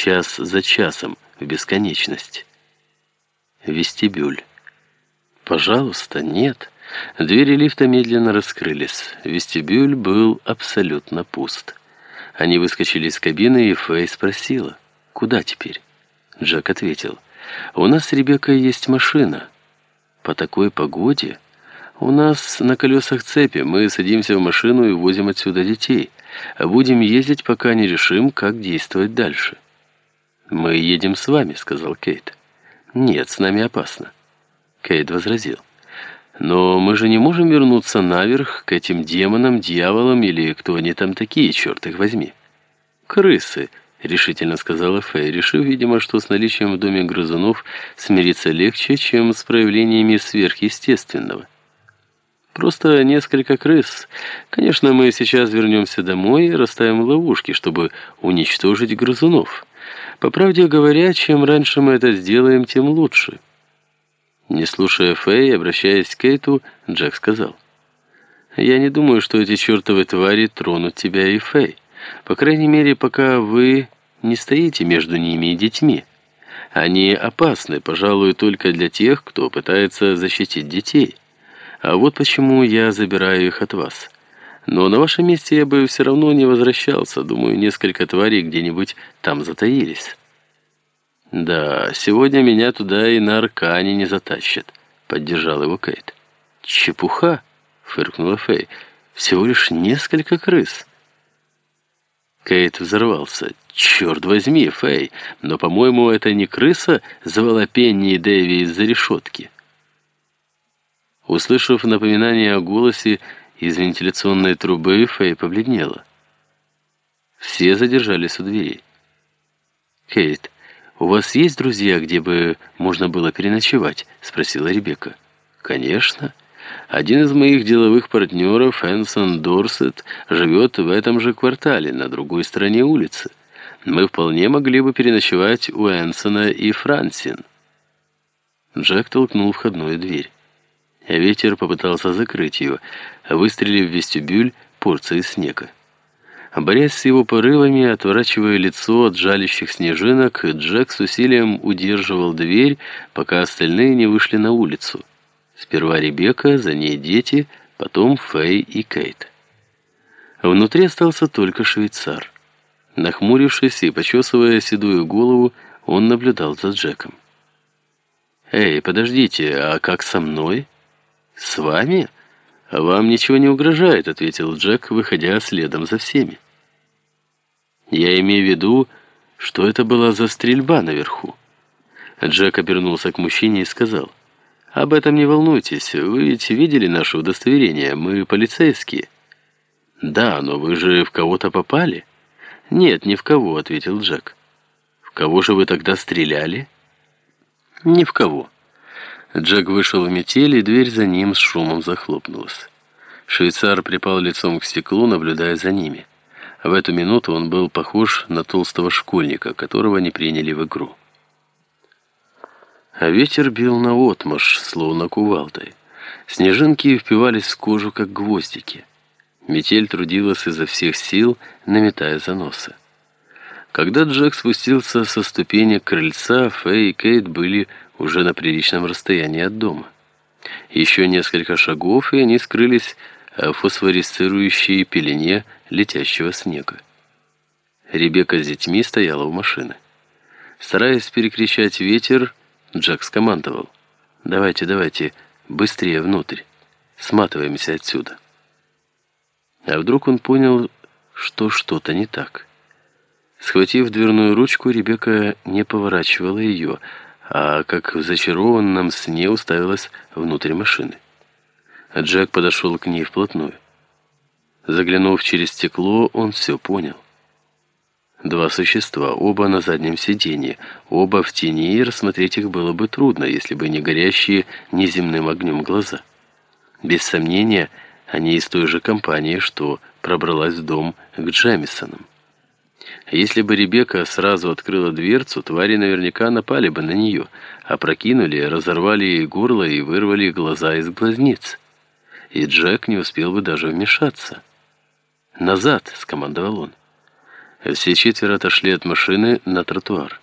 час за часом, в бесконечность. Вестибюль. Пожалуйста, нет. Двери лифта медленно раскрылись. Вестибюль был абсолютно пуст. Они выскочили из кабины, и Фэй спросила, «Куда теперь?» Джек ответил, «У нас с Ребеккой есть машина. По такой погоде...» «У нас на колесах цепи. Мы садимся в машину и возим отсюда детей. Будем ездить, пока не решим, как действовать дальше». «Мы едем с вами», — сказал Кейт. «Нет, с нами опасно». Кейт возразил. «Но мы же не можем вернуться наверх к этим демонам, дьяволам или кто они там такие, черт их возьми». «Крысы», — решительно сказала Фэй, решив, видимо, что с наличием в доме грызунов смириться легче, чем с проявлениями сверхъестественного. Просто несколько крыс. Конечно, мы сейчас вернемся домой и расставим ловушки, чтобы уничтожить грызунов. По правде говоря, чем раньше мы это сделаем, тем лучше. Не слушая Фэй, обращаясь к Кейту, Джек сказал. «Я не думаю, что эти чертовы твари тронут тебя и Фэй. По крайней мере, пока вы не стоите между ними и детьми. Они опасны, пожалуй, только для тех, кто пытается защитить детей». А вот почему я забираю их от вас. Но на вашем месте я бы все равно не возвращался. Думаю, несколько тварей где-нибудь там затаились. Да, сегодня меня туда и на аркане не затащат, поддержал его Кейт. Чепуха, фыркнула Фэй. Всего лишь несколько крыс. Кейт взорвался. «Черт возьми, Фэй, но, по-моему, это не крыса звала Пенни и Дэви из-за решетки». Услышав напоминание о голосе из вентиляционной трубы, Фэй побледнела. Все задержались у дверей. «Кейт, у вас есть друзья, где бы можно было переночевать?» — спросила Ребекка. «Конечно. Один из моих деловых партнеров, Энсон Дорсет, живет в этом же квартале, на другой стороне улицы. Мы вполне могли бы переночевать у Энсона и Франсин». Джек толкнул входную дверь. Ветер попытался закрыть ее, выстрелив в вестибюль порцией снега. Борясь с его порывами, отворачивая лицо от жалящих снежинок, Джек с усилием удерживал дверь, пока остальные не вышли на улицу. Сперва Ребекка, за ней дети, потом Фэй и Кейт. Внутри остался только швейцар. Нахмурившись и почесывая седую голову, он наблюдал за Джеком. «Эй, подождите, а как со мной?» «С вами? Вам ничего не угрожает», — ответил Джек, выходя следом за всеми. «Я имею в виду, что это была за стрельба наверху». Джек обернулся к мужчине и сказал, «Об этом не волнуйтесь, вы ведь видели наше удостоверение, мы полицейские». «Да, но вы же в кого-то попали?» «Нет, ни в кого», — ответил Джек. «В кого же вы тогда стреляли?» «Ни в кого». Джек вышел в метель, и дверь за ним с шумом захлопнулась. Швейцар припал лицом к стеклу, наблюдая за ними. В эту минуту он был похож на толстого школьника, которого не приняли в игру. А ветер бил на отмашь, словно кувалдой. Снежинки впивались в кожу, как гвоздики. Метель трудилась изо всех сил, наметая заносы. Когда Джек спустился со ступенек крыльца, Фэй и Кейт были уже на приличном расстоянии от дома. Еще несколько шагов, и они скрылись в фосфорисцирующей пелене летящего снега. Ребекка с детьми стояла у машины. Стараясь перекричать ветер, Джек скомандовал. «Давайте, давайте, быстрее внутрь. Сматываемся отсюда». А вдруг он понял, что что-то не так. Схватив дверную ручку, Ребекка не поворачивала ее, а как в зачарованном сне уставилась внутрь машины. Джек подошел к ней вплотную. Заглянув через стекло, он все понял. Два существа, оба на заднем сиденье, оба в тени, и рассмотреть их было бы трудно, если бы не горящие неземным огнем глаза. Без сомнения, они из той же компании, что пробралась в дом к Джемисонам. Если бы Ребекка сразу открыла дверцу, твари наверняка напали бы на нее, опрокинули, разорвали ей горло и вырвали глаза из глазниц. И Джек не успел бы даже вмешаться. «Назад!» — скомандовал он. Все четверо отошли от машины на тротуар.